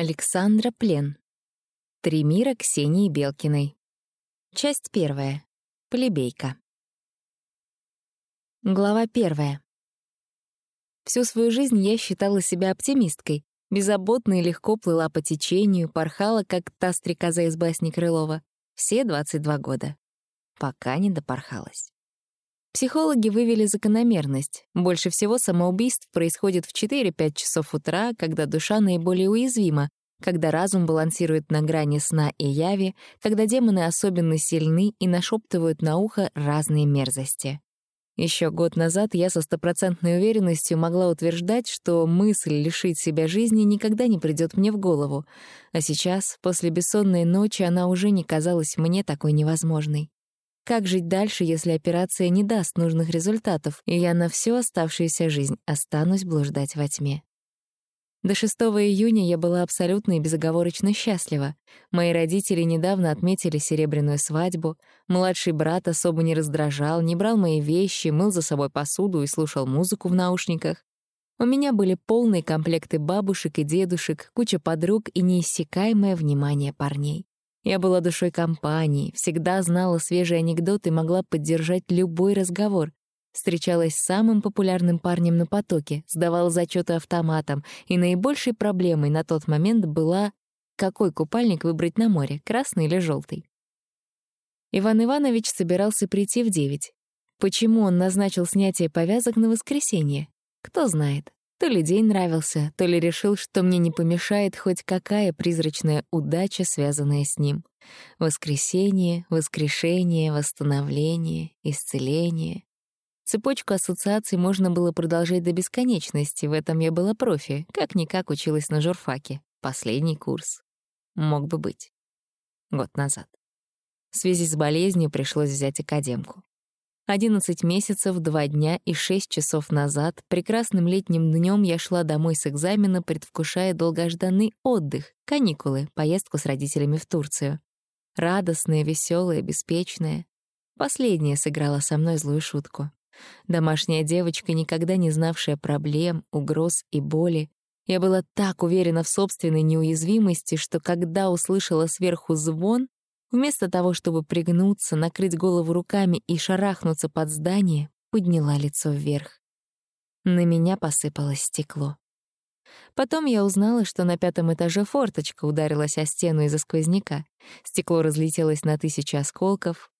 Александра Плен. Три мира Ксении Белкиной. Часть первая. Плебейка. Глава первая. Всю свою жизнь я считала себя оптимисткой, беззаботно и легко плыла по течению, порхала, как та стрекоза из басни Крылова, все 22 года. Пока не допорхалась. Психологи вывели закономерность. Больше всего самоубийств происходит в 4-5 часов утра, когда душа наиболее уязвима, когда разум балансирует на грани сна и яви, когда демоны особенно сильны и нашептывают на ухо разные мерзости. Еще год назад я со стопроцентной уверенностью могла утверждать, что мысль лишить себя жизни никогда не придет мне в голову, а сейчас, после бессонной ночи, она уже не казалась мне такой невозможной. Как жить дальше, если операция не даст нужных результатов, и я на всю оставшуюся жизнь останусь блуждать во тьме? До 6 июня я была абсолютно и безоговорочно счастлива. Мои родители недавно отметили серебряную свадьбу. Младший брат особо не раздражал, не брал мои вещи, мыл за собой посуду и слушал музыку в наушниках. У меня были полные комплекты бабушек и дедушек, куча подруг и неиссякаемое внимание парней. Я была душой компании, всегда знала свежий анекдот и могла поддержать любой разговор. Встречалась с самым популярным парнем на потоке, сдавала зачеты автоматом, и наибольшей проблемой на тот момент была, какой купальник выбрать на море, красный или желтый. Иван Иванович собирался прийти в девять. Почему он назначил снятие повязок на воскресенье? Кто знает. То ли день нравился, то ли решил, что мне не помешает хоть какая призрачная удача, связанная с ним. Воскресение, воскрешение, восстановление, исцеление. Цепочку ассоциаций можно было продолжать до бесконечности, в этом я была профи, как-никак училась на журфаке. Последний курс. Мог бы быть. Год назад. В связи с болезнью пришлось взять академку. 11 месяцев, 2 дня и 6 часов назад, прекрасным летним днем я шла домой с экзамена, предвкушая долгожданный отдых, каникулы, поездку с родителями в Турцию. Радостная, веселая, беспечная. Последняя сыграла со мной злую шутку. Домашняя девочка, никогда не знавшая проблем, угроз и боли. Я была так уверена в собственной неуязвимости, что когда услышала сверху звон, Вместо того, чтобы пригнуться, накрыть голову руками и шарахнуться под здание, подняла лицо вверх. На меня посыпалось стекло. Потом я узнала, что на пятом этаже форточка ударилась о стену из-за сквозняка. Стекло разлетелось на тысячи осколков.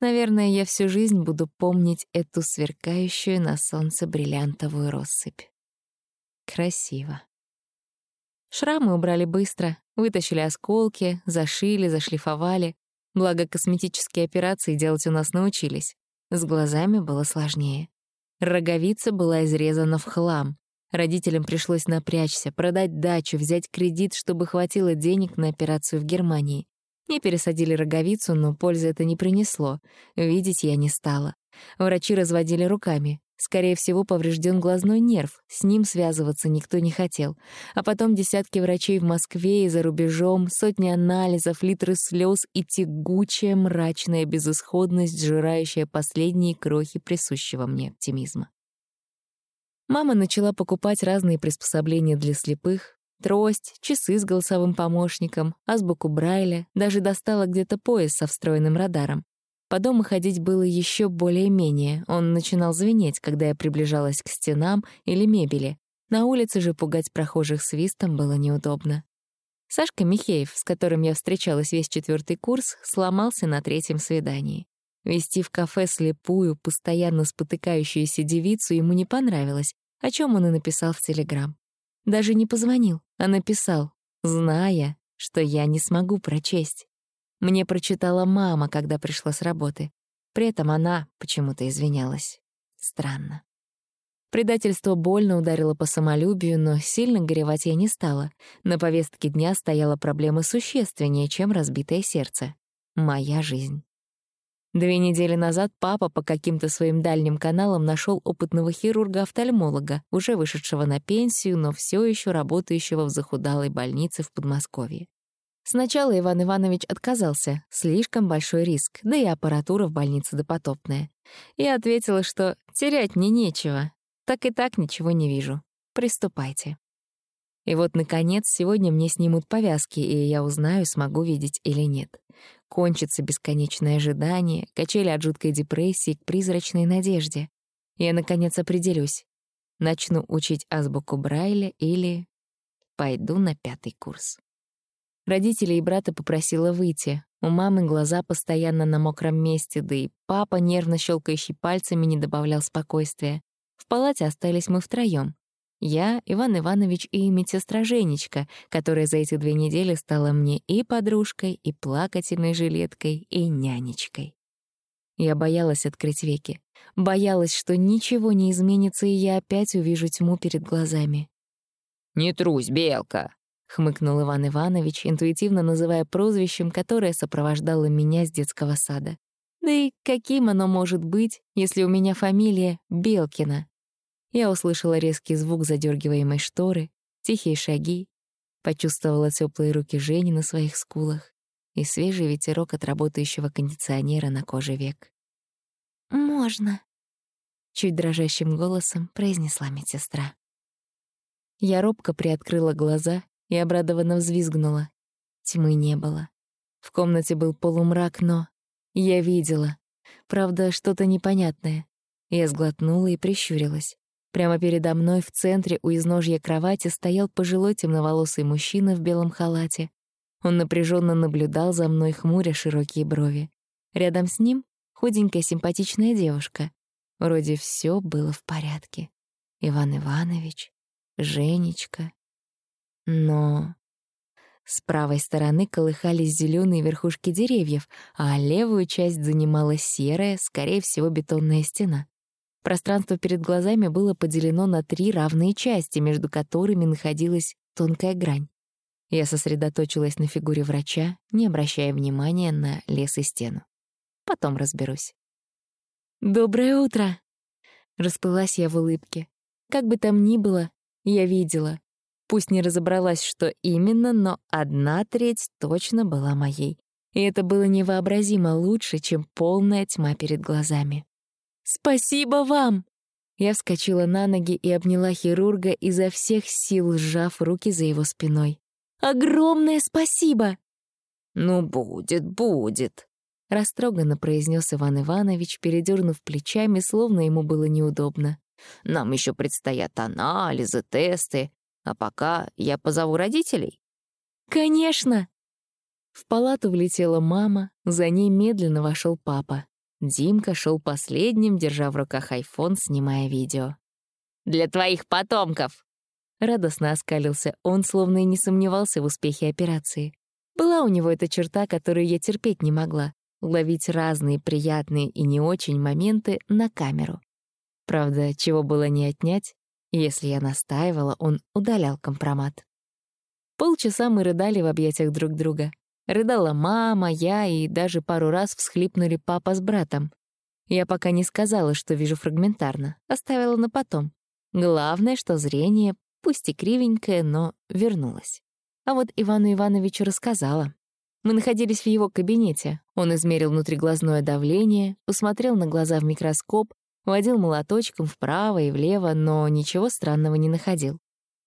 Наверное, я всю жизнь буду помнить эту сверкающую на солнце бриллиантовую россыпь. Красиво. Шрамы убрали быстро, вытащили осколки, зашили, зашлифовали. Благо, косметические операции делать у нас научились. С глазами было сложнее. Роговица была изрезана в хлам. Родителям пришлось напрячься, продать дачу, взять кредит, чтобы хватило денег на операцию в Германии. Мне пересадили роговицу, но пользы это не принесло. Видеть я не стала. Врачи разводили руками. Скорее всего, поврежден глазной нерв, с ним связываться никто не хотел. А потом десятки врачей в Москве и за рубежом, сотни анализов, литры слез и тягучая мрачная безысходность, сжирающая последние крохи присущего мне оптимизма. Мама начала покупать разные приспособления для слепых, трость, часы с голосовым помощником, азбуку Брайля, даже достала где-то пояс со встроенным радаром. По дому ходить было еще более-менее. Он начинал звенеть, когда я приближалась к стенам или мебели. На улице же пугать прохожих свистом было неудобно. Сашка Михеев, с которым я встречалась весь четвертый курс, сломался на третьем свидании. Вести в кафе слепую, постоянно спотыкающуюся девицу ему не понравилось, о чем он и написал в Телеграм. Даже не позвонил, а написал, зная, что я не смогу прочесть. Мне прочитала мама, когда пришла с работы. При этом она почему-то извинялась. Странно. Предательство больно ударило по самолюбию, но сильно горевать я не стала. На повестке дня стояла проблема существеннее, чем разбитое сердце. Моя жизнь. Две недели назад папа по каким-то своим дальним каналам нашел опытного хирурга-офтальмолога, уже вышедшего на пенсию, но все еще работающего в захудалой больнице в Подмосковье. Сначала Иван Иванович отказался, слишком большой риск, да и аппаратура в больнице допотопная. Я ответила, что терять мне нечего, так и так ничего не вижу. Приступайте. И вот, наконец, сегодня мне снимут повязки, и я узнаю, смогу видеть или нет. Кончится бесконечное ожидание, качели от жуткой депрессии к призрачной надежде. Я, наконец, определюсь. Начну учить азбуку Брайля или пойду на пятый курс. Родителей и брата попросила выйти. У мамы глаза постоянно на мокром месте, да и папа, нервно щелкающий пальцами, не добавлял спокойствия. В палате остались мы втроём. Я, Иван Иванович и медсестра Женечка, которая за эти две недели стала мне и подружкой, и плакательной жилеткой, и нянечкой. Я боялась открыть веки. Боялась, что ничего не изменится, и я опять увижу тьму перед глазами. «Не трусь, Белка!» — хмыкнул Иван Иванович, интуитивно называя прозвищем, которое сопровождало меня с детского сада. Да и каким оно может быть, если у меня фамилия Белкина? Я услышала резкий звук задергиваемой шторы, тихие шаги, почувствовала теплые руки Жени на своих скулах и свежий ветерок от работающего кондиционера на коже век. «Можно», — чуть дрожащим голосом произнесла медсестра. Я робко приоткрыла глаза и обрадованно взвизгнула. Тьмы не было. В комнате был полумрак, но я видела. Правда, что-то непонятное. Я сглотнула и прищурилась. Прямо передо мной в центре у изножья кровати стоял пожилой темноволосый мужчина в белом халате. Он напряженно наблюдал за мной, хмуря широкие брови. Рядом с ним — худенькая симпатичная девушка. Вроде все было в порядке. Иван Иванович, Женечка. Но с правой стороны колыхались зеленые верхушки деревьев, а левую часть занимала серая, скорее всего, бетонная стена. Пространство перед глазами было поделено на три равные части, между которыми находилась тонкая грань. Я сосредоточилась на фигуре врача, не обращая внимания на лес и стену. Потом разберусь. «Доброе утро!» Расплылась я в улыбке. Как бы там ни было, я видела. Пусть не разобралась, что именно, но одна треть точно была моей. И это было невообразимо лучше, чем полная тьма перед глазами. «Спасибо вам!» Я вскочила на ноги и обняла хирурга изо всех сил, сжав руки за его спиной. «Огромное спасибо!» «Ну, будет, будет», — растроганно произнес Иван Иванович, передернув плечами, словно ему было неудобно. «Нам еще предстоят анализы, тесты, а пока я позову родителей». «Конечно!» В палату влетела мама, за ней медленно вошел папа. Димка шел последним, держа в руках айфон, снимая видео. «Для твоих потомков!» Радостно оскалился он, словно и не сомневался в успехе операции. Была у него эта черта, которую я терпеть не могла — ловить разные приятные и не очень моменты на камеру. Правда, чего было не отнять, если я настаивала, он удалял компромат. Полчаса мы рыдали в объятиях друг друга. Рыдала мама, я и даже пару раз всхлипнули папа с братом. Я пока не сказала, что вижу фрагментарно, оставила на потом. Главное, что зрение, пусть и кривенькое, но вернулось. А вот Ивану Ивановичу рассказала. Мы находились в его кабинете. Он измерил внутриглазное давление, посмотрел на глаза в микроскоп, водил молоточком вправо и влево, но ничего странного не находил.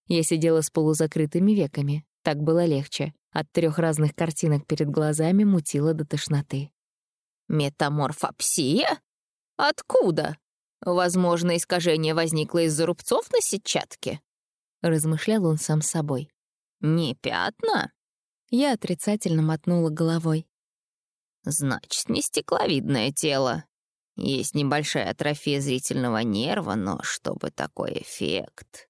Я сидела с полузакрытыми веками. Так было легче. От трех разных картинок перед глазами мутило до тошноты. «Метаморфопсия? Откуда? Возможно, искажение возникло из-за рубцов на сетчатке?» Размышлял он сам собой. «Не пятна?» Я отрицательно мотнула головой. «Значит, не стекловидное тело. Есть небольшая атрофия зрительного нерва, но чтобы такой эффект...»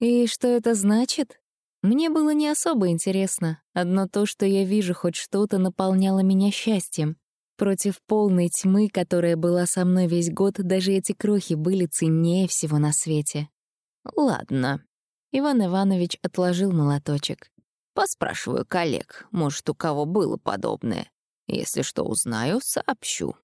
«И что это значит?» Мне было не особо интересно. Одно то, что я вижу хоть что-то, наполняло меня счастьем. Против полной тьмы, которая была со мной весь год, даже эти крохи были ценнее всего на свете. «Ладно». Иван Иванович отложил молоточек. «Поспрашиваю коллег, может, у кого было подобное. Если что узнаю, сообщу».